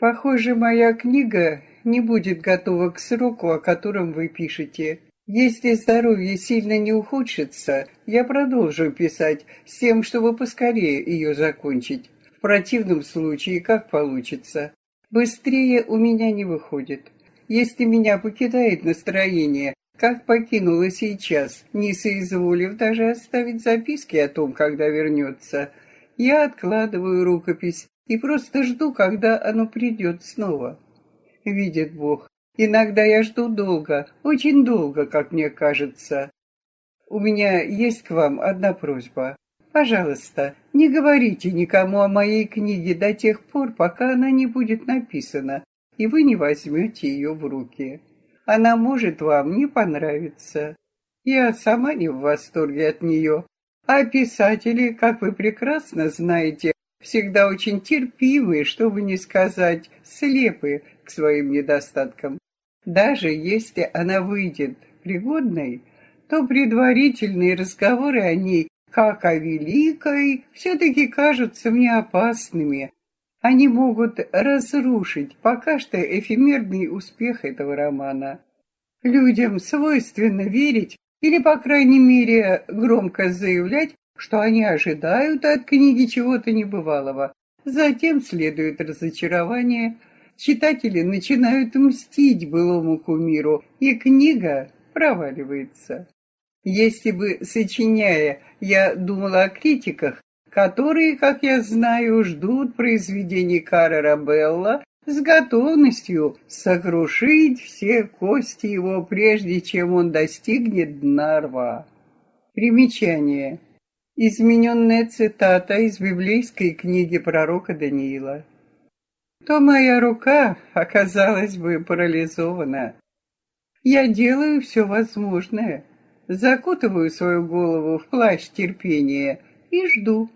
Похоже, моя книга не будет готова к сроку, о котором вы пишете. Если здоровье сильно не ухудшится, я продолжу писать с тем, чтобы поскорее ее закончить. В противном случае, как получится. Быстрее у меня не выходит. Если меня покидает настроение, как покинула сейчас, не соизволив даже оставить записки о том, когда вернется, я откладываю рукопись и просто жду, когда оно придет снова. Видит Бог, иногда я жду долго, очень долго, как мне кажется. У меня есть к вам одна просьба. Пожалуйста, не говорите никому о моей книге до тех пор, пока она не будет написана, и вы не возьмете ее в руки. Она может вам не понравиться. Я сама не в восторге от нее, а писатели, как вы прекрасно знаете, всегда очень терпимые, чтобы не сказать слепые к своим недостаткам. Даже если она выйдет пригодной, то предварительные разговоры о ней, как о великой, все-таки кажутся мне опасными. Они могут разрушить пока что эфемерный успех этого романа. Людям свойственно верить или, по крайней мере, громко заявлять, что они ожидают от книги чего-то небывалого. Затем следует разочарование. Читатели начинают мстить былому кумиру, и книга проваливается. Если бы, сочиняя, я думала о критиках, которые, как я знаю, ждут произведений Кара Рабелла с готовностью сокрушить все кости его, прежде чем он достигнет дна рва. Примечание. Измененная цитата из библейской книги пророка Даниила. То моя рука оказалась бы парализована. Я делаю все возможное, закутываю свою голову в плащ терпения и жду.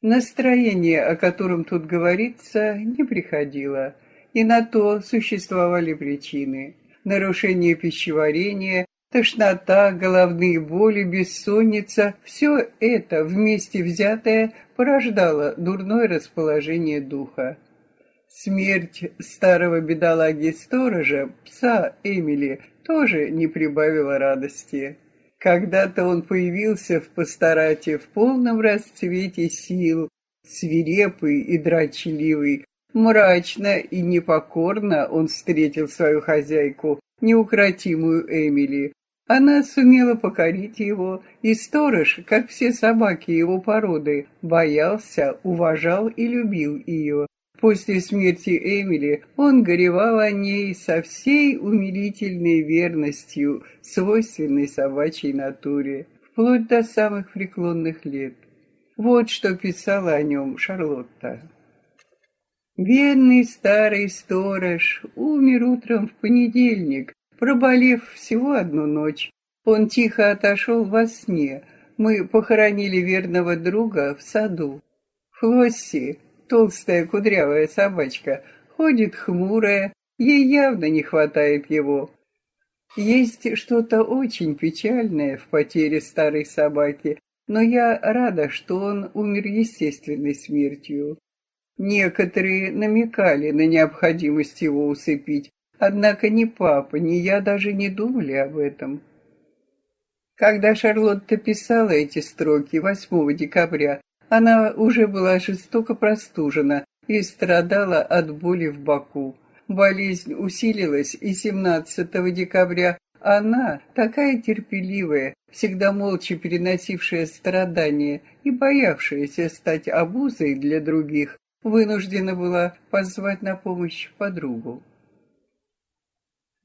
Настроение, о котором тут говорится, не приходило, и на то существовали причины. Нарушение пищеварения, Тошнота, головные боли, бессонница – все это вместе взятое порождало дурное расположение духа. Смерть старого бедолаги-сторожа, пса Эмили, тоже не прибавила радости. Когда-то он появился в пасторате в полном расцвете сил, свирепый и дрочливый. Мрачно и непокорно он встретил свою хозяйку, неукротимую Эмили. Она сумела покорить его, и сторож, как все собаки его породы, боялся, уважал и любил ее. После смерти Эмили он горевал о ней со всей умилительной верностью, свойственной собачьей натуре, вплоть до самых преклонных лет. Вот что писала о нем Шарлотта. Бедный старый сторож умер утром в понедельник, Проболев всего одну ночь, он тихо отошел во сне. Мы похоронили верного друга в саду. Флосси, толстая кудрявая собачка, ходит хмурая, ей явно не хватает его. Есть что-то очень печальное в потере старой собаки, но я рада, что он умер естественной смертью. Некоторые намекали на необходимость его усыпить, Однако ни папа, ни я даже не думали об этом. Когда Шарлотта писала эти строки 8 декабря, она уже была жестоко простужена и страдала от боли в боку. Болезнь усилилась, и 17 декабря она, такая терпеливая, всегда молча переносившая страдания и боявшаяся стать обузой для других, вынуждена была позвать на помощь подругу.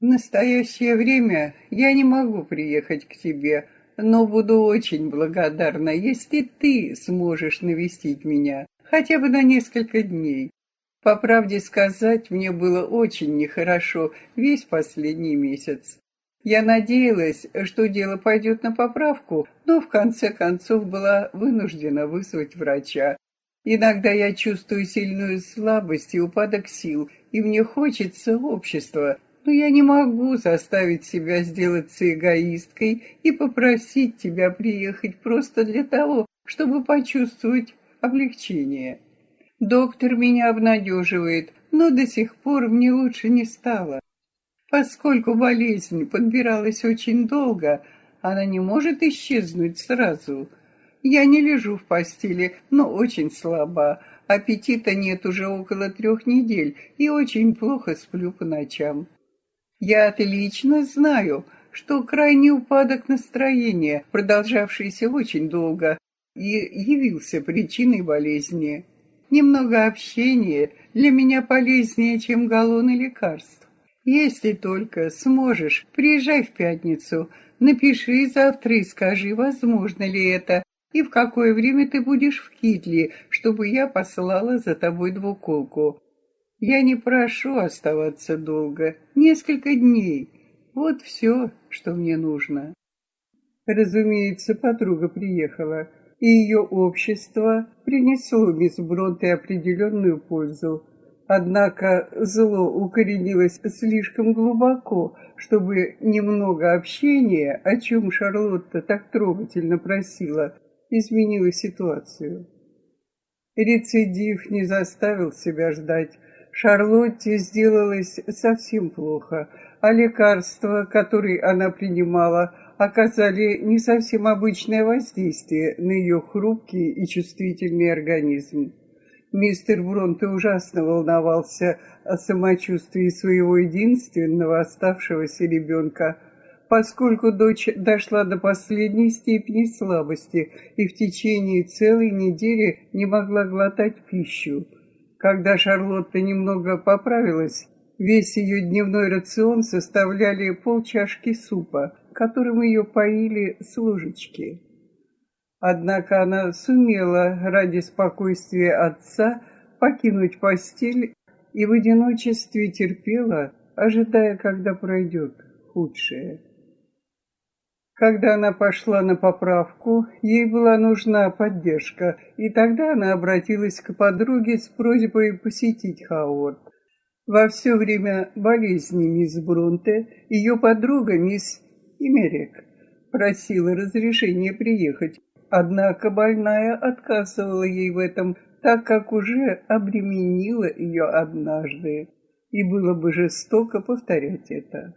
В настоящее время я не могу приехать к тебе, но буду очень благодарна, если ты сможешь навестить меня, хотя бы на несколько дней. По правде сказать, мне было очень нехорошо весь последний месяц. Я надеялась, что дело пойдет на поправку, но в конце концов была вынуждена вызвать врача. Иногда я чувствую сильную слабость и упадок сил, и мне хочется общества, но я не могу заставить себя сделаться эгоисткой и попросить тебя приехать просто для того, чтобы почувствовать облегчение. Доктор меня обнадеживает, но до сих пор мне лучше не стало. Поскольку болезнь подбиралась очень долго, она не может исчезнуть сразу. Я не лежу в постели, но очень слаба. Аппетита нет уже около трех недель и очень плохо сплю по ночам. Я отлично знаю, что крайний упадок настроения, продолжавшийся очень долго, и явился причиной болезни. Немного общения для меня полезнее, чем галлоны лекарств. Если только сможешь, приезжай в пятницу, напиши завтра и скажи, возможно ли это, и в какое время ты будешь в Китле, чтобы я послала за тобой двуколку. Я не прошу оставаться долго, несколько дней. Вот все, что мне нужно. Разумеется, подруга приехала, и ее общество принесло мисс Бронте определенную пользу. Однако зло укоренилось слишком глубоко, чтобы немного общения, о чем Шарлотта так трогательно просила, изменило ситуацию. Рецидив не заставил себя ждать. Шарлотте сделалось совсем плохо, а лекарства, которые она принимала, оказали не совсем обычное воздействие на ее хрупкий и чувствительный организм. Мистер Бронте ужасно волновался о самочувствии своего единственного оставшегося ребенка, поскольку дочь дошла до последней степени слабости и в течение целой недели не могла глотать пищу. Когда Шарлотта немного поправилась, весь ее дневной рацион составляли полчашки супа, которым ее поили с ложечки. Однако она сумела ради спокойствия отца покинуть постель и в одиночестве терпела, ожидая, когда пройдет худшее. Когда она пошла на поправку, ей была нужна поддержка, и тогда она обратилась к подруге с просьбой посетить Хауард. Во все время болезни мисс Брунте ее подруга мисс Имерек просила разрешения приехать, однако больная отказывала ей в этом, так как уже обременила ее однажды, и было бы жестоко повторять это.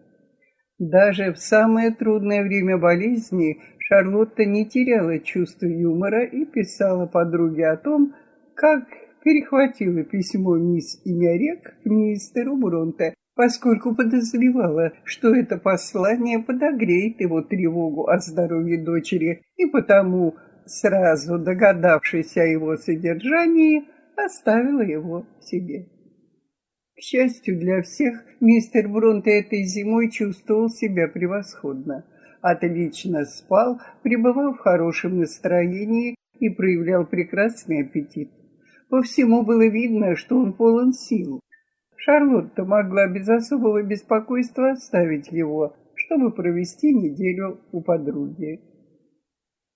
Даже в самое трудное время болезни Шарлотта не теряла чувства юмора и писала подруге о том, как перехватила письмо мисс Имярек к мистеру Бронте, поскольку подозревала, что это послание подогреет его тревогу о здоровье дочери, и потому, сразу догадавшись о его содержании, оставила его себе. К счастью для всех, мистер Бронте этой зимой чувствовал себя превосходно. Отлично спал, пребывал в хорошем настроении и проявлял прекрасный аппетит. По всему было видно, что он полон сил. Шарлотта могла без особого беспокойства оставить его, чтобы провести неделю у подруги.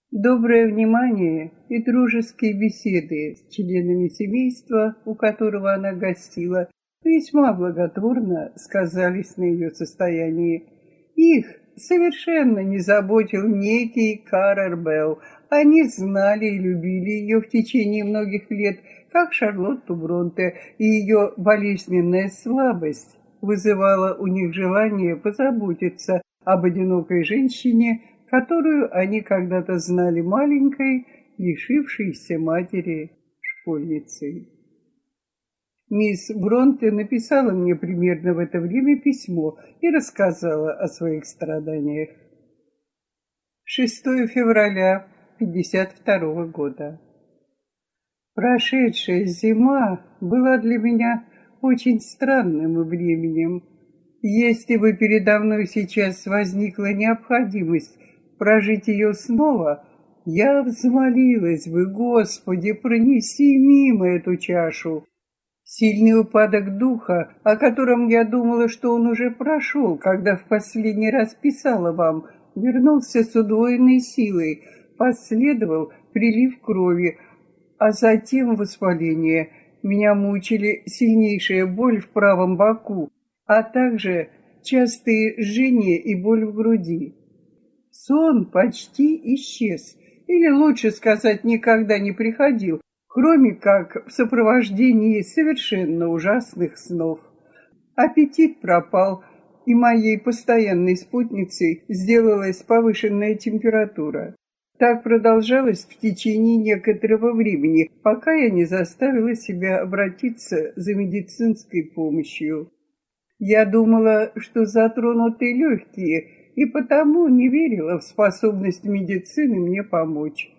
Доброе внимание и дружеские беседы с членами семейства, у которого она гостила, весьма благотворно сказались на ее состоянии. Их совершенно не заботил некий Каррер Белл. Они знали и любили ее в течение многих лет, как Шарлотту Бронте, и ее болезненная слабость вызывала у них желание позаботиться об одинокой женщине, которую они когда-то знали маленькой, лишившейся матери школьницей. Мисс Бронте написала мне примерно в это время письмо и рассказала о своих страданиях. 6 февраля 52 года. Прошедшая зима была для меня очень странным временем. Если бы передо мной сейчас возникла необходимость прожить ее снова, я взмолилась бы, Господи, пронеси мимо эту чашу. Сильный упадок духа, о котором я думала, что он уже прошел, когда в последний раз писала вам, вернулся с удвоенной силой, последовал прилив крови, а затем воспаление. Меня мучили сильнейшая боль в правом боку, а также частые жжения и боль в груди. Сон почти исчез, или лучше сказать, никогда не приходил, кроме как в сопровождении совершенно ужасных снов. Аппетит пропал, и моей постоянной спутницей сделалась повышенная температура. Так продолжалось в течение некоторого времени, пока я не заставила себя обратиться за медицинской помощью. Я думала, что затронуты легкие, и потому не верила в способность медицины мне помочь.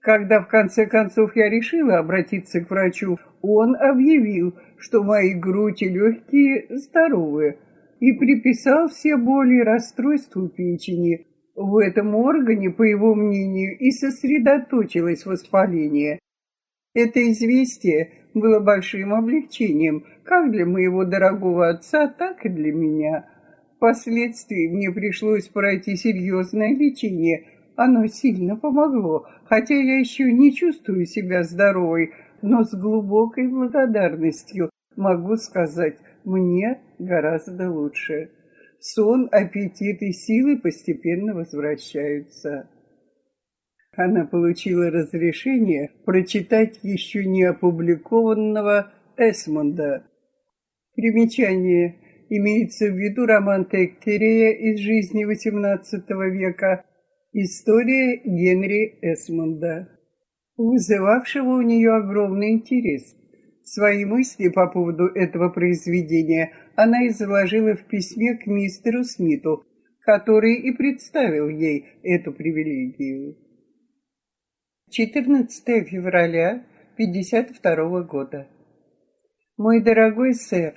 Когда в конце концов я решила обратиться к врачу, он объявил, что мои грудь и легкие здоровы, и приписал все боли и расстройству печени, в этом органе, по его мнению, и сосредоточилось воспаление. Это известие было большим облегчением как для моего дорогого отца, так и для меня. Впоследствии мне пришлось пройти серьезное лечение. Оно сильно помогло, хотя я еще не чувствую себя здоровой, но с глубокой благодарностью могу сказать, мне гораздо лучше. Сон, аппетит и силы постепенно возвращаются. Она получила разрешение прочитать еще не опубликованного Эсмонда. Примечание. Имеется в виду роман Теккерея из жизни XVIII века «История Генри Эсмонда», вызывавшего у нее огромный интерес. Свои мысли по поводу этого произведения она изложила в письме к мистеру Смиту, который и представил ей эту привилегию. 14 февраля 52 года. Мой дорогой сэр,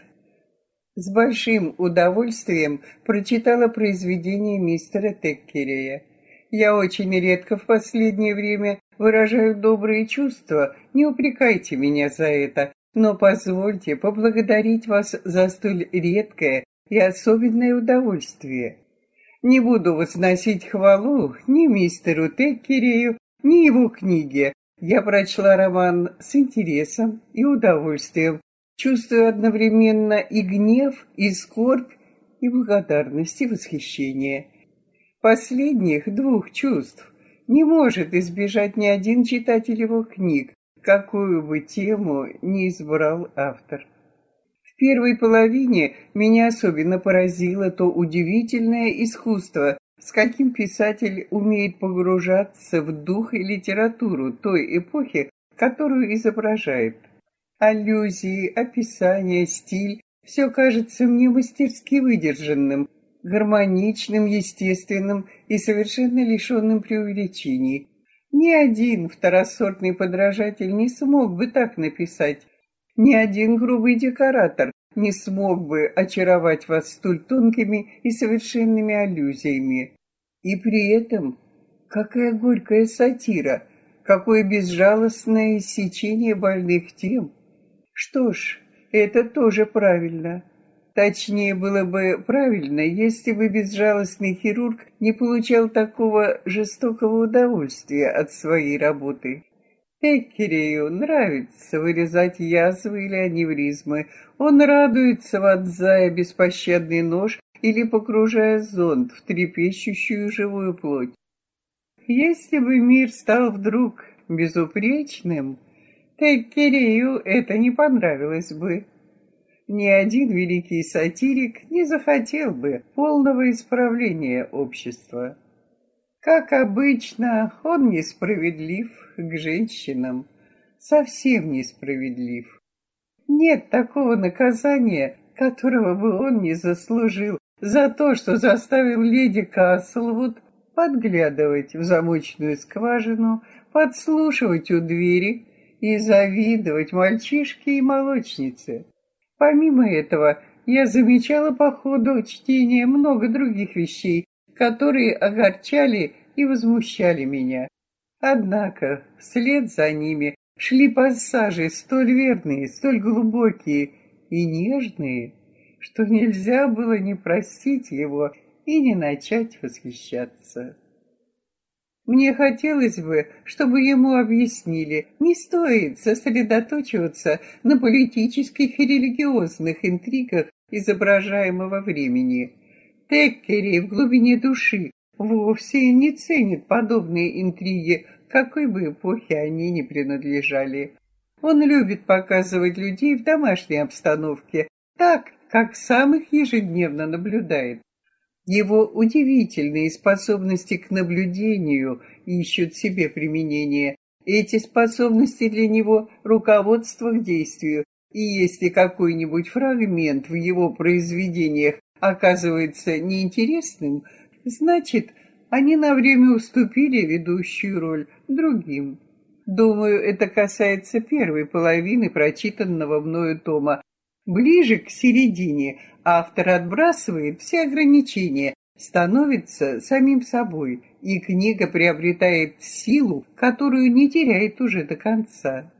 с большим удовольствием прочитала произведение мистера Теккерея. Я очень редко в последнее время выражаю добрые чувства, не упрекайте меня за это, но позвольте поблагодарить вас за столь редкое и особенное удовольствие. Не буду возносить хвалу ни мистеру Теккерею, ни его книге. Я прочла роман с интересом и удовольствием, чувствуя одновременно и гнев, и скорбь, и благодарность, и восхищение. Последних двух чувств не может избежать ни один читатель его книг, какую бы тему ни избрал автор. В первой половине меня особенно поразило то удивительное искусство, с каким писатель умеет погружаться в дух и литературу той эпохи, которую изображает. Аллюзии, описания, стиль – все кажется мне мастерски выдержанным, гармоничным, естественным и совершенно лишенным преувеличений. Ни один второсортный подражатель не смог бы так написать. Ни один грубый декоратор не смог бы очаровать вас столь тонкими и совершенными аллюзиями. И при этом, какая горькая сатира, какое безжалостное иссечение больных тем. Что ж, это тоже правильно. Точнее было бы правильно, если бы безжалостный хирург не получал такого жестокого удовольствия от своей работы. Эккерею нравится вырезать язвы или аневризмы. Он радуется, вонзая беспощадный нож или погружая зонд в трепещущую живую плоть. Если бы мир стал вдруг безупречным, Теккерею это не понравилось бы ни один великий сатирик не захотел бы полного исправления общества. Как обычно, он несправедлив к женщинам, совсем несправедлив. Нет такого наказания, которого бы он не заслужил за то, что заставил леди Каслвуд подглядывать в замочную скважину, подслушивать у двери и завидовать мальчишке и молочнице. Помимо этого, я замечала по ходу чтения много других вещей, которые огорчали и возмущали меня. Однако вслед за ними шли пассажи столь верные, столь глубокие и нежные, что нельзя было не простить его и не начать восхищаться. Мне хотелось бы, чтобы ему объяснили, не стоит сосредоточиваться на политических и религиозных интригах изображаемого времени. Теккери в глубине души вовсе не ценит подобные интриги, какой бы эпохе они ни принадлежали. Он любит показывать людей в домашней обстановке, так, как сам их ежедневно наблюдает. Его удивительные способности к наблюдению ищут себе применение. Эти способности для него – руководство к действию, и если какой-нибудь фрагмент в его произведениях оказывается неинтересным, значит, они на время уступили ведущую роль другим. Думаю, это касается первой половины прочитанного мною тома. Ближе к середине автор отбрасывает все ограничения, становится самим собой, и книга приобретает силу, которую не теряет уже до конца.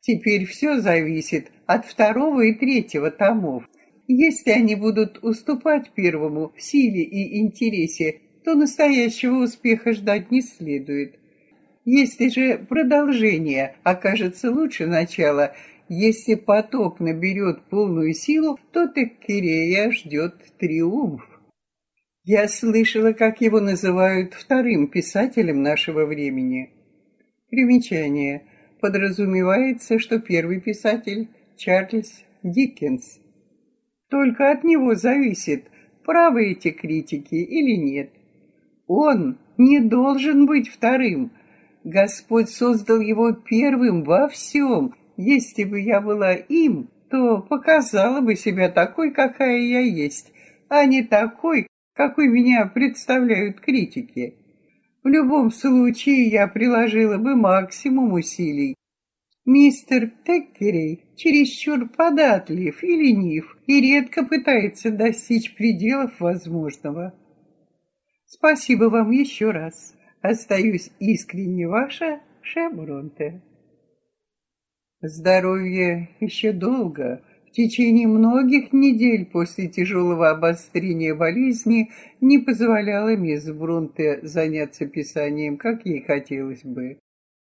Теперь все зависит от второго и третьего томов. Если они будут уступать первому в силе и интересе, то настоящего успеха ждать не следует. Если же продолжение окажется лучше начала, если поток наберет полную силу, то Теккерея ждет триумф. Я слышала, как его называют вторым писателем нашего времени. Примечание – подразумевается, что первый писатель Чарльз Диккенс. Только от него зависит, правы эти критики или нет. Он не должен быть вторым. Господь создал его первым во всем. Если бы я была им, то показала бы себя такой, какая я есть, а не такой, какой меня представляют критики. В любом случае я приложила бы максимум усилий. Мистер Теккерей чересчур податлив и ленив и редко пытается достичь пределов возможного. Спасибо вам еще раз. Остаюсь искренне ваша Шебронте. Здоровье еще долго, в течение многих недель после тяжелого обострения болезни не позволяло мисс Брунте заняться писанием, как ей хотелось бы.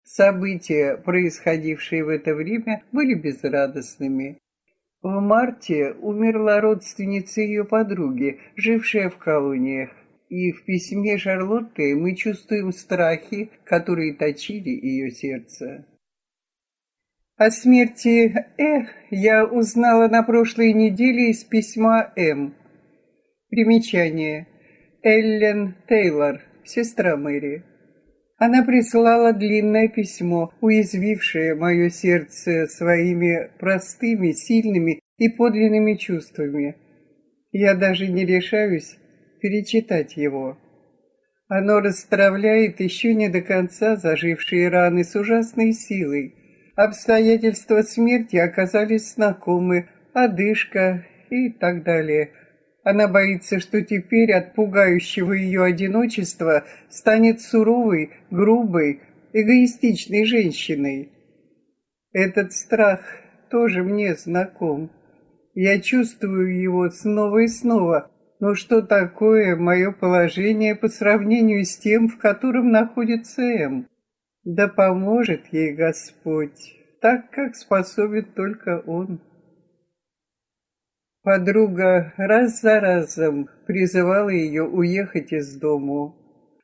События, происходившие в это время, были безрадостными. В марте умерла родственница ее подруги, жившая в колониях, и в письме Шарлотты мы чувствуем страхи, которые точили ее сердце. О смерти Э я узнала на прошлой неделе из письма М. Примечание. Эллен Тейлор, сестра Мэри. Она прислала длинное письмо, уязвившее мое сердце своими простыми, сильными и подлинными чувствами. Я даже не решаюсь перечитать его. Оно расстравляет еще не до конца зажившие раны с ужасной силой, Обстоятельства смерти оказались знакомы, одышка и так далее. Она боится, что теперь от пугающего ее одиночества станет суровой, грубой, эгоистичной женщиной. Этот страх тоже мне знаком. Я чувствую его снова и снова, но что такое мое положение по сравнению с тем, в котором находится М? Да поможет ей Господь, так как способен только Он. Подруга раз за разом призывала ее уехать из дому.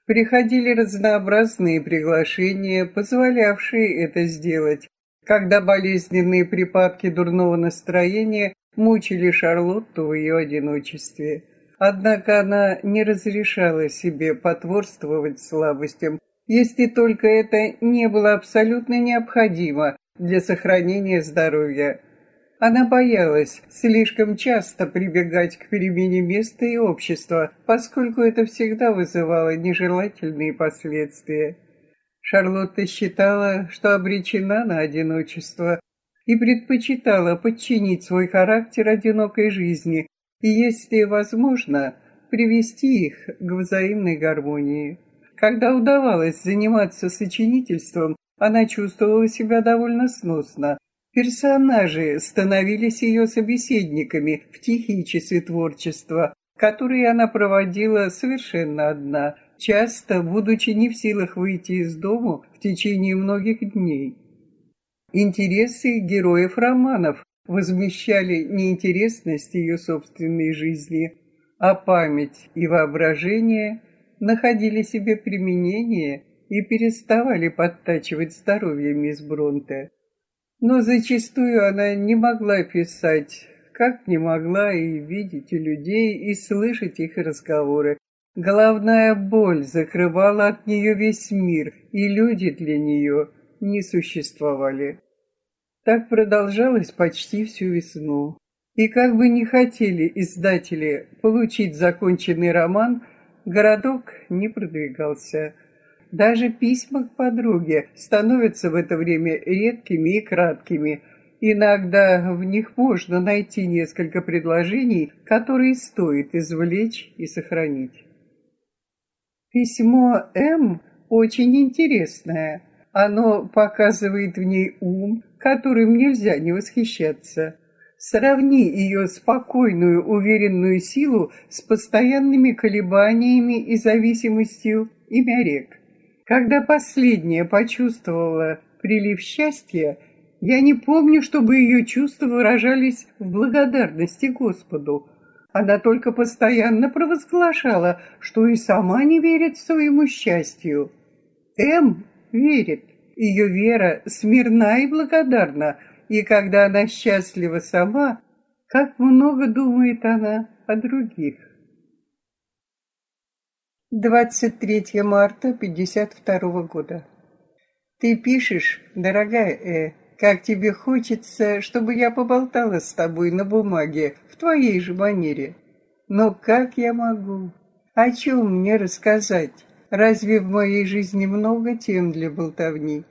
Приходили разнообразные приглашения, позволявшие это сделать, когда болезненные припадки дурного настроения мучили Шарлотту в ее одиночестве. Однако она не разрешала себе потворствовать слабостям, если только это не было абсолютно необходимо для сохранения здоровья. Она боялась слишком часто прибегать к перемене места и общества, поскольку это всегда вызывало нежелательные последствия. Шарлотта считала, что обречена на одиночество и предпочитала подчинить свой характер одинокой жизни и, если возможно, привести их к взаимной гармонии. Когда удавалось заниматься сочинительством, она чувствовала себя довольно сносно. Персонажи становились ее собеседниками в тихие часы творчества, которые она проводила совершенно одна, часто будучи не в силах выйти из дому в течение многих дней. Интересы героев романов возмещали неинтересность ее собственной жизни, а память и воображение находили себе применение и переставали подтачивать здоровье мисс Бронте. Но зачастую она не могла писать, как не могла и видеть людей, и слышать их разговоры. Головная боль закрывала от нее весь мир, и люди для нее не существовали. Так продолжалось почти всю весну. И как бы не хотели издатели получить законченный роман, городок не продвигался. Даже письма к подруге становятся в это время редкими и краткими. Иногда в них можно найти несколько предложений, которые стоит извлечь и сохранить. Письмо М очень интересное. Оно показывает в ней ум, которым нельзя не восхищаться. Сравни ее спокойную, уверенную силу с постоянными колебаниями и зависимостью имя рек. Когда последняя почувствовала прилив счастья, я не помню, чтобы ее чувства выражались в благодарности Господу. Она только постоянно провозглашала, что и сама не верит своему счастью. М верит. Ее вера смирна и благодарна, и когда она счастлива сама, как много думает она о других. 23 марта 52 года. Ты пишешь, дорогая Э, как тебе хочется, чтобы я поболтала с тобой на бумаге в твоей же манере. Но как я могу? О чем мне рассказать? Разве в моей жизни много тем для болтовни?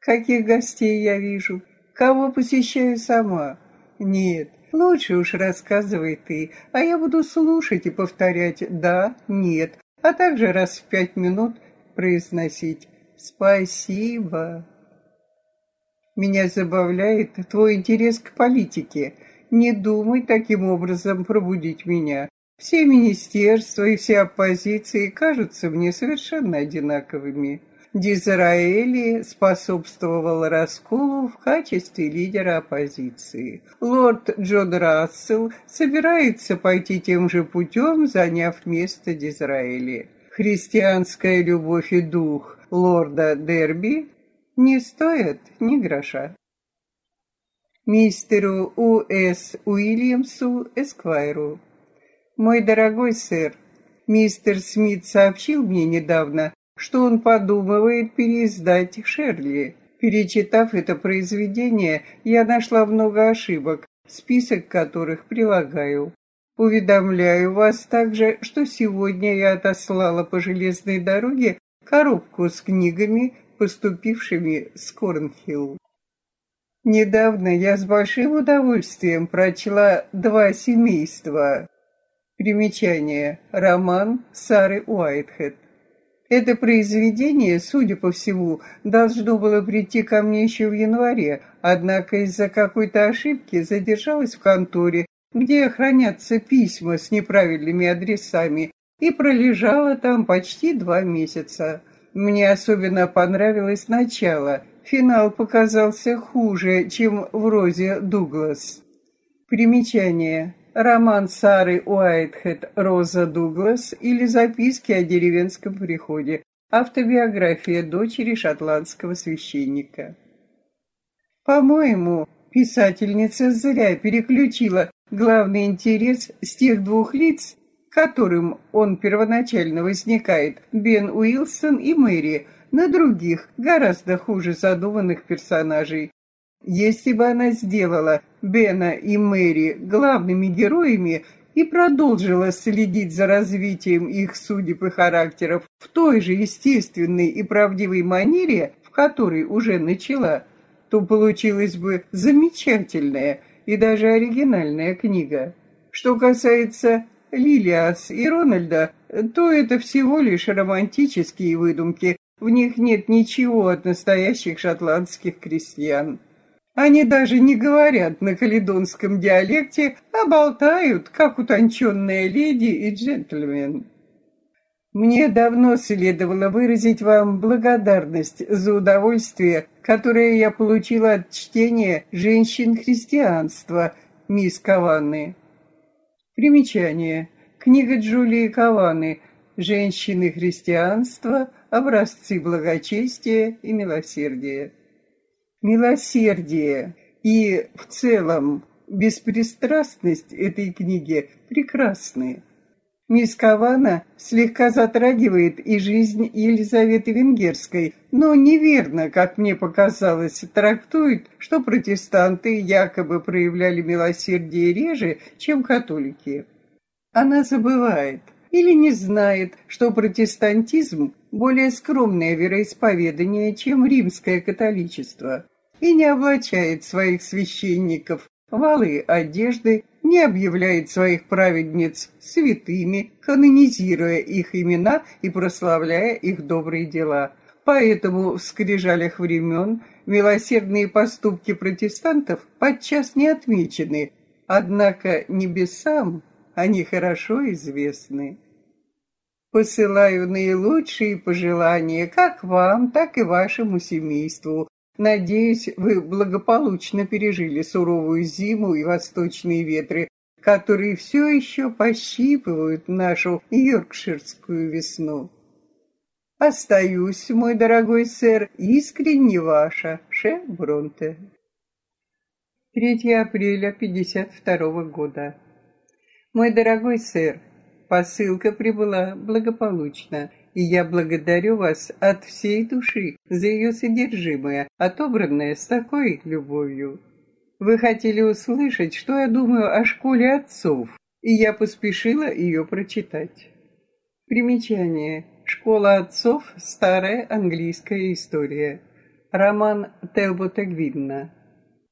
Каких гостей я вижу? Кого посещаю сама? Нет, лучше уж рассказывай ты, а я буду слушать и повторять «да», «нет», а также раз в пять минут произносить «спасибо». Меня забавляет твой интерес к политике. Не думай таким образом пробудить меня. Все министерства и все оппозиции кажутся мне совершенно одинаковыми. Дизраэли способствовал расколу в качестве лидера оппозиции. Лорд Джон Рассел собирается пойти тем же путем, заняв место Дизраэли. Христианская любовь и дух лорда Дерби не стоят ни гроша. Мистеру У.С. Уильямсу Эсквайру. Мой дорогой сэр, мистер Смит сообщил мне недавно, что он подумывает переиздать Шерли. Перечитав это произведение, я нашла много ошибок, список которых прилагаю. Уведомляю вас также, что сегодня я отослала по железной дороге коробку с книгами, поступившими с Корнхилл. Недавно я с большим удовольствием прочла «Два семейства». Примечание. Роман Сары Уайтхед. Это произведение, судя по всему, должно было прийти ко мне еще в январе, однако из-за какой-то ошибки задержалось в конторе, где хранятся письма с неправильными адресами, и пролежало там почти два месяца. Мне особенно понравилось начало. Финал показался хуже, чем в «Розе Дуглас». Примечание. Роман Сары Уайтхед «Роза Дуглас» или «Записки о деревенском приходе». Автобиография дочери шотландского священника. По-моему, писательница зря переключила главный интерес с тех двух лиц, которым он первоначально возникает, Бен Уилсон и Мэри, на других, гораздо хуже задуманных персонажей, если бы она сделала Бена и Мэри главными героями и продолжила следить за развитием их судеб и характеров в той же естественной и правдивой манере, в которой уже начала, то получилась бы замечательная и даже оригинальная книга. Что касается Лилиас и Рональда, то это всего лишь романтические выдумки, в них нет ничего от настоящих шотландских крестьян. Они даже не говорят на каледонском диалекте, а болтают, как утонченная леди и джентльмен. Мне давно следовало выразить вам благодарность за удовольствие, которое я получила от чтения «Женщин христианства» мисс Каванны. Примечание. Книга Джулии Каваны «Женщины христианства. Образцы благочестия и милосердия». Милосердие и в целом беспристрастность этой книги прекрасны. Мисс Кавана слегка затрагивает и жизнь Елизаветы Венгерской, но неверно, как мне показалось, трактует, что протестанты якобы проявляли милосердие реже, чем католики. Она забывает или не знает, что протестантизм более скромное вероисповедание, чем римское католичество, и не облачает своих священников валы одежды, не объявляет своих праведниц святыми, канонизируя их имена и прославляя их добрые дела. Поэтому в скрижалях времен милосердные поступки протестантов подчас не отмечены, однако небесам они хорошо известны. Посылаю наилучшие пожелания как вам, так и вашему семейству, Надеюсь, вы благополучно пережили суровую зиму и восточные ветры, которые все еще пощипывают нашу йоркширскую весну. Остаюсь, мой дорогой сэр, искренне ваша, Ше Бронте. 3 апреля 52 года. Мой дорогой сэр, посылка прибыла благополучно и я благодарю вас от всей души за ее содержимое, отобранное с такой любовью. Вы хотели услышать, что я думаю о школе отцов, и я поспешила ее прочитать. Примечание. Школа отцов – старая английская история. Роман Телбота Гвинна.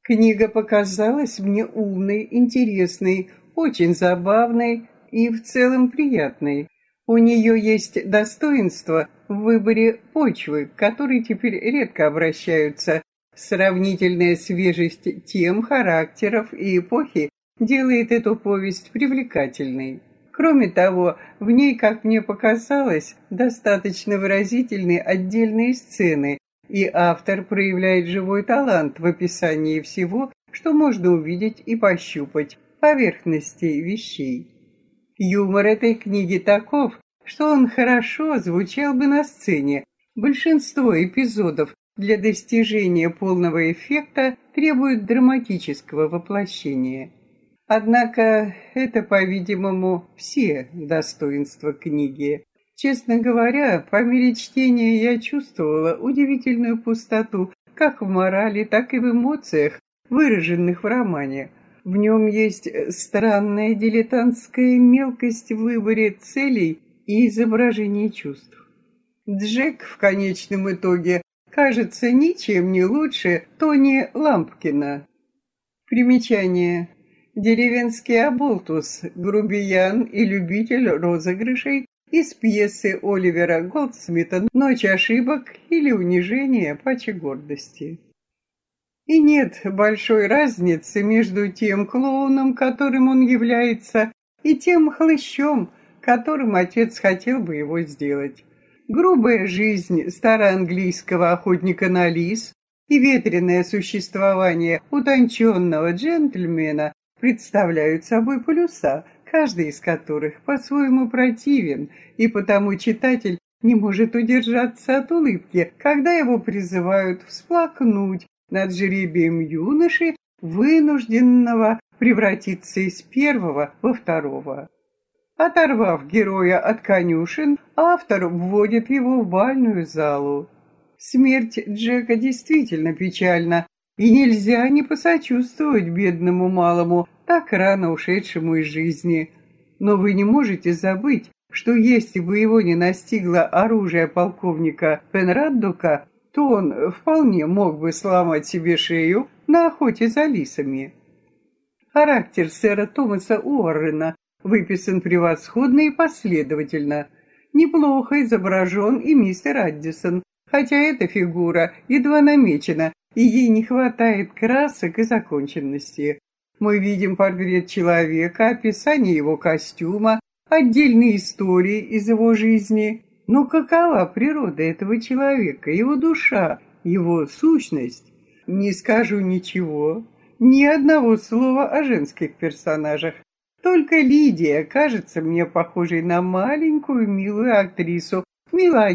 Книга показалась мне умной, интересной, очень забавной и в целом приятной. У нее есть достоинство в выборе почвы, к которой теперь редко обращаются. Сравнительная свежесть тем, характеров и эпохи делает эту повесть привлекательной. Кроме того, в ней, как мне показалось, достаточно выразительны отдельные сцены, и автор проявляет живой талант в описании всего, что можно увидеть и пощупать, поверхности вещей. Юмор этой книги таков, что он хорошо звучал бы на сцене. Большинство эпизодов для достижения полного эффекта требуют драматического воплощения. Однако это, по-видимому, все достоинства книги. Честно говоря, по мере чтения я чувствовала удивительную пустоту как в морали, так и в эмоциях, выраженных в романе – в нем есть э, странная дилетантская мелкость в выборе целей и изображении чувств. Джек в конечном итоге кажется ничем не лучше Тони Лампкина. Примечание. Деревенский оболтус, грубиян и любитель розыгрышей из пьесы Оливера Голдсмита «Ночь ошибок» или «Унижение пачи гордости». И нет большой разницы между тем клоуном, которым он является, и тем хлыщом, которым отец хотел бы его сделать. Грубая жизнь староанглийского охотника на лис и ветреное существование утонченного джентльмена представляют собой полюса, каждый из которых по-своему противен, и потому читатель не может удержаться от улыбки, когда его призывают всплакнуть над жребием юноши, вынужденного превратиться из первого во второго. Оторвав героя от конюшен, автор вводит его в бальную залу. Смерть Джека действительно печальна, и нельзя не посочувствовать бедному малому, так рано ушедшему из жизни. Но вы не можете забыть, что если бы его не настигло оружие полковника Пенраддока, то он вполне мог бы сломать себе шею на охоте за лисами. Характер сэра Томаса Уоррена выписан превосходно и последовательно. Неплохо изображен и мистер Аддисон, хотя эта фигура едва намечена, и ей не хватает красок и законченности. Мы видим портрет человека, описание его костюма, отдельные истории из его жизни. Но какова природа этого человека, его душа, его сущность? Не скажу ничего, ни одного слова о женских персонажах. Только Лидия кажется мне похожей на маленькую милую актрису, мило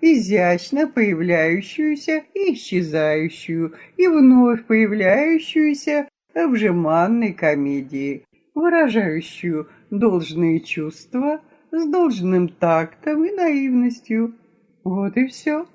изящно появляющуюся и исчезающую, и вновь появляющуюся в жеманной комедии, выражающую должные чувства с должным тактом и наивностью. Вот и все.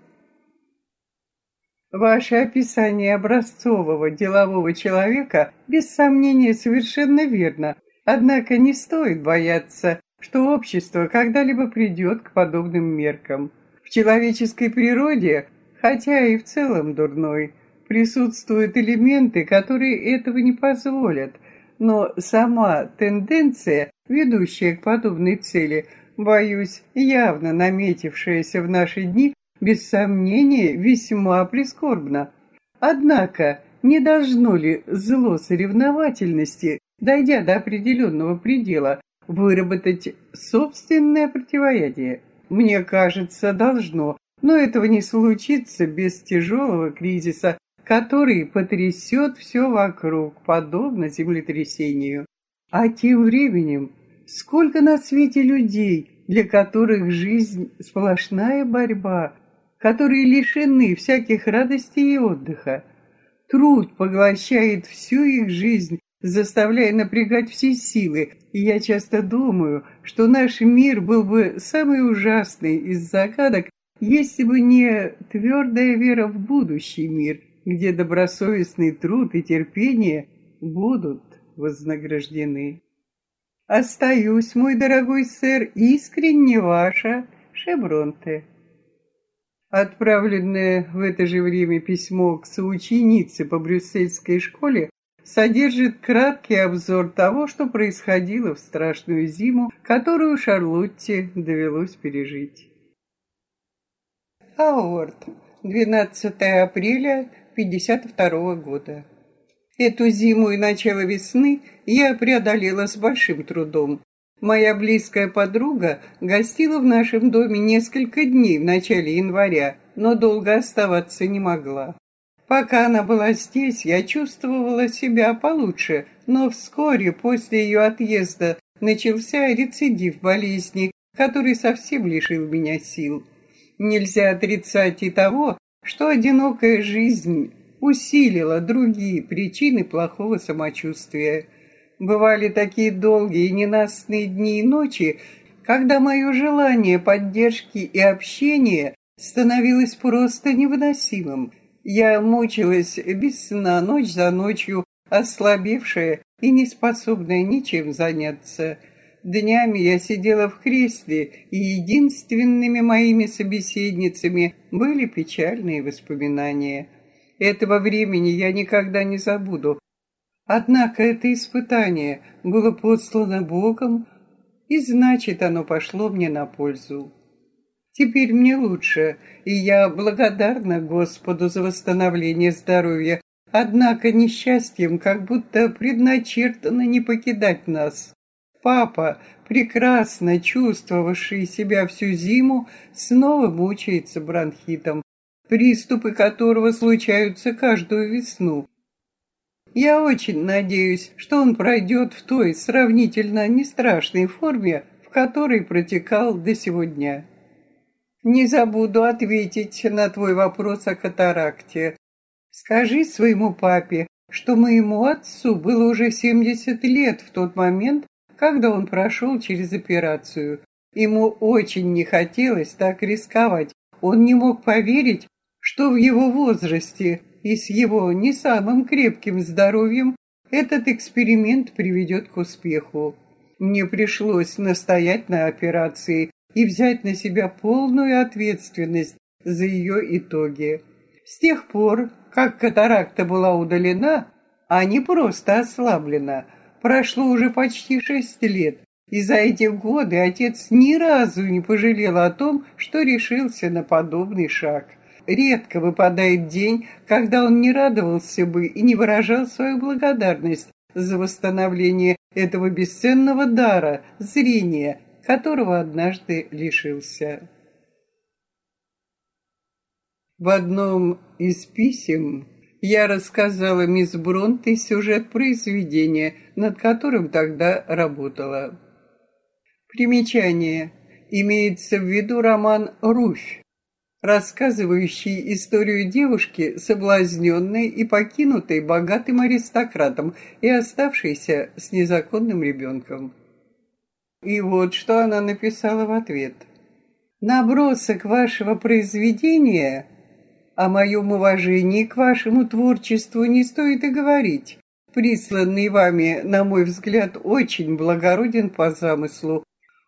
Ваше описание образцового делового человека без сомнения совершенно верно, однако не стоит бояться, что общество когда-либо придет к подобным меркам. В человеческой природе, хотя и в целом дурной, присутствуют элементы, которые этого не позволят, но сама тенденция, ведущая к подобной цели, боюсь, явно наметившаяся в наши дни, без сомнения, весьма прискорбно. Однако, не должно ли зло соревновательности, дойдя до определенного предела, выработать собственное противоядие? Мне кажется, должно, но этого не случится без тяжелого кризиса, который потрясет все вокруг, подобно землетрясению. А тем временем, сколько на свете людей, для которых жизнь сплошная борьба, которые лишены всяких радостей и отдыха. Труд поглощает всю их жизнь, заставляя напрягать все силы, и я часто думаю, что наш мир был бы самый ужасный из загадок, если бы не твердая вера в будущий мир, где добросовестный труд и терпение будут вознаграждены. Остаюсь, мой дорогой сэр, искренне ваша Шебронте. Отправленное в это же время письмо к соученице по брюссельской школе содержит краткий обзор того, что происходило в страшную зиму, которую Шарлотте довелось пережить. Аорт, 12 апреля 52 года. Эту зиму и начало весны я преодолела с большим трудом. Моя близкая подруга гостила в нашем доме несколько дней в начале января, но долго оставаться не могла. Пока она была здесь, я чувствовала себя получше, но вскоре после ее отъезда начался рецидив болезни, который совсем лишил меня сил. Нельзя отрицать и того, что одинокая жизнь усилила другие причины плохого самочувствия. Бывали такие долгие ненастные дни и ночи, когда мое желание поддержки и общения становилось просто невыносимым. Я мучилась без сна ночь за ночью, ослабевшая и неспособная ничем заняться. Днями я сидела в кресле, и единственными моими собеседницами были печальные воспоминания. Этого времени я никогда не забуду, Однако это испытание было послано Богом, и значит, оно пошло мне на пользу. Теперь мне лучше, и я благодарна Господу за восстановление здоровья, однако несчастьем как будто предначертано не покидать нас. Папа, прекрасно чувствовавший себя всю зиму, снова мучается бронхитом, приступы которого случаются каждую весну. Я очень надеюсь, что он пройдет в той сравнительно нестрашной форме, в которой протекал до сегодня. Не забуду ответить на твой вопрос о катаракте. Скажи своему папе, что моему отцу было уже 70 лет в тот момент, когда он прошел через операцию. Ему очень не хотелось так рисковать. Он не мог поверить, что в его возрасте и с его не самым крепким здоровьем этот эксперимент приведет к успеху. Мне пришлось настоять на операции и взять на себя полную ответственность за ее итоги. С тех пор, как катаракта была удалена, а не просто ослаблена, прошло уже почти шесть лет, и за эти годы отец ни разу не пожалел о том, что решился на подобный шаг – Редко выпадает день, когда он не радовался бы и не выражал свою благодарность за восстановление этого бесценного дара, зрения, которого однажды лишился. В одном из писем я рассказала мисс Бронте сюжет произведения, над которым тогда работала. Примечание. Имеется в виду роман «Руфь» рассказывающий историю девушки, соблазненной и покинутой богатым аристократом и оставшейся с незаконным ребенком. И вот что она написала в ответ. «Набросок вашего произведения о моем уважении к вашему творчеству не стоит и говорить. Присланный вами, на мой взгляд, очень благороден по замыслу.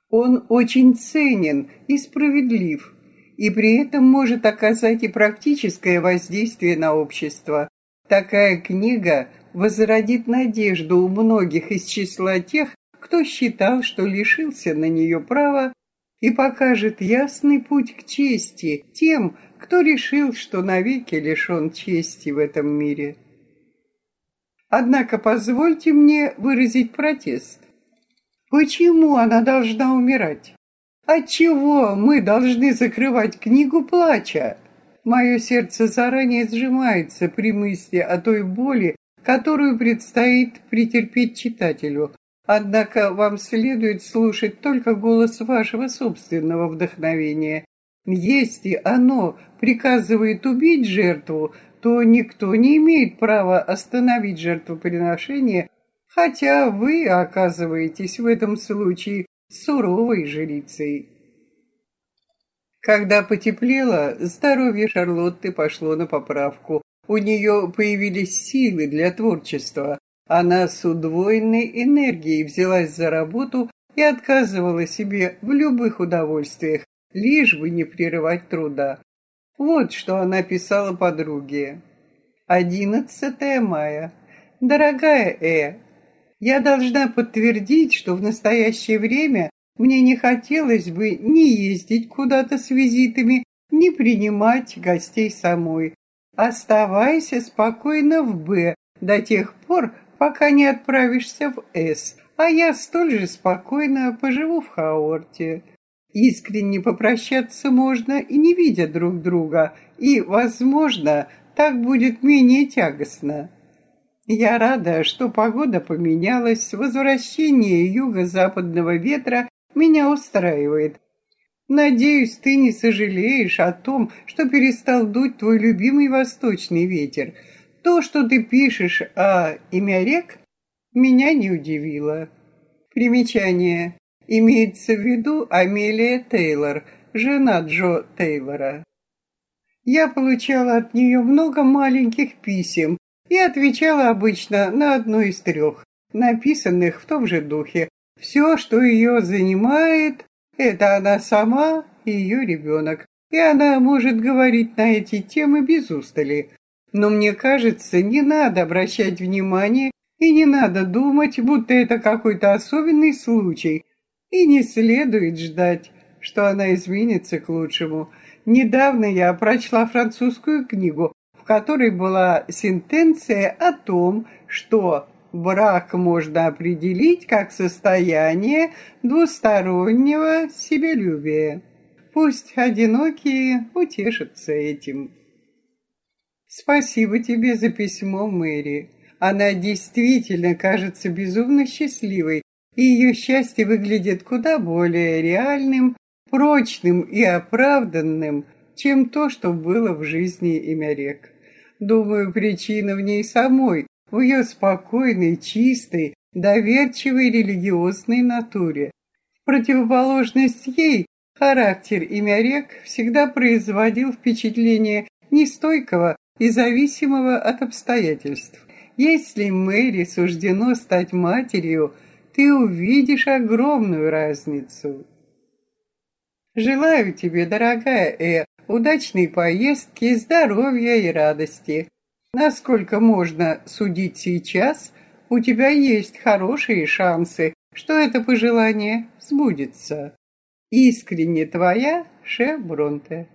Он очень ценен и справедлив, и при этом может оказать и практическое воздействие на общество. Такая книга возродит надежду у многих из числа тех, кто считал, что лишился на нее права, и покажет ясный путь к чести тем, кто решил, что навеки лишен чести в этом мире. Однако позвольте мне выразить протест. Почему она должна умирать? Отчего мы должны закрывать книгу плача? Мое сердце заранее сжимается при мысли о той боли, которую предстоит претерпеть читателю. Однако вам следует слушать только голос вашего собственного вдохновения. Если оно приказывает убить жертву, то никто не имеет права остановить жертвоприношение, хотя вы оказываетесь в этом случае суровой жрицей. Когда потеплело, здоровье Шарлотты пошло на поправку. У нее появились силы для творчества. Она с удвоенной энергией взялась за работу и отказывала себе в любых удовольствиях, лишь бы не прерывать труда. Вот что она писала подруге. 11 мая. Дорогая Э, я должна подтвердить, что в настоящее время мне не хотелось бы ни ездить куда-то с визитами, ни принимать гостей самой. Оставайся спокойно в Б до тех пор, пока не отправишься в С, а я столь же спокойно поживу в Хаорте. Искренне попрощаться можно и не видя друг друга, и, возможно, так будет менее тягостно. Я рада, что погода поменялась, возвращение юго-западного ветра меня устраивает. Надеюсь, ты не сожалеешь о том, что перестал дуть твой любимый восточный ветер. То, что ты пишешь о имя рек, меня не удивило. Примечание. Имеется в виду Амелия Тейлор, жена Джо Тейлора. Я получала от нее много маленьких писем и отвечала обычно на одно из трех, написанных в том же духе. Все, что ее занимает, это она сама и ее ребенок, и она может говорить на эти темы без устали. Но мне кажется, не надо обращать внимание и не надо думать, будто это какой-то особенный случай, и не следует ждать, что она изменится к лучшему. Недавно я прочла французскую книгу, в которой была сентенция о том, что брак можно определить как состояние двустороннего себелюбия. Пусть одинокие утешатся этим. Спасибо тебе за письмо, Мэри. Она действительно кажется безумно счастливой, и ее счастье выглядит куда более реальным, прочным и оправданным, чем то, что было в жизни имя рек. Думаю, причина в ней самой, в ее спокойной, чистой, доверчивой религиозной натуре. В противоположность ей, характер имя рек всегда производил впечатление нестойкого и зависимого от обстоятельств. Если Мэри суждено стать матерью, ты увидишь огромную разницу. Желаю тебе, дорогая Э, удачной поездки, здоровья и радости. Насколько можно судить сейчас, у тебя есть хорошие шансы, что это пожелание сбудется. Искренне твоя Ше Бронте.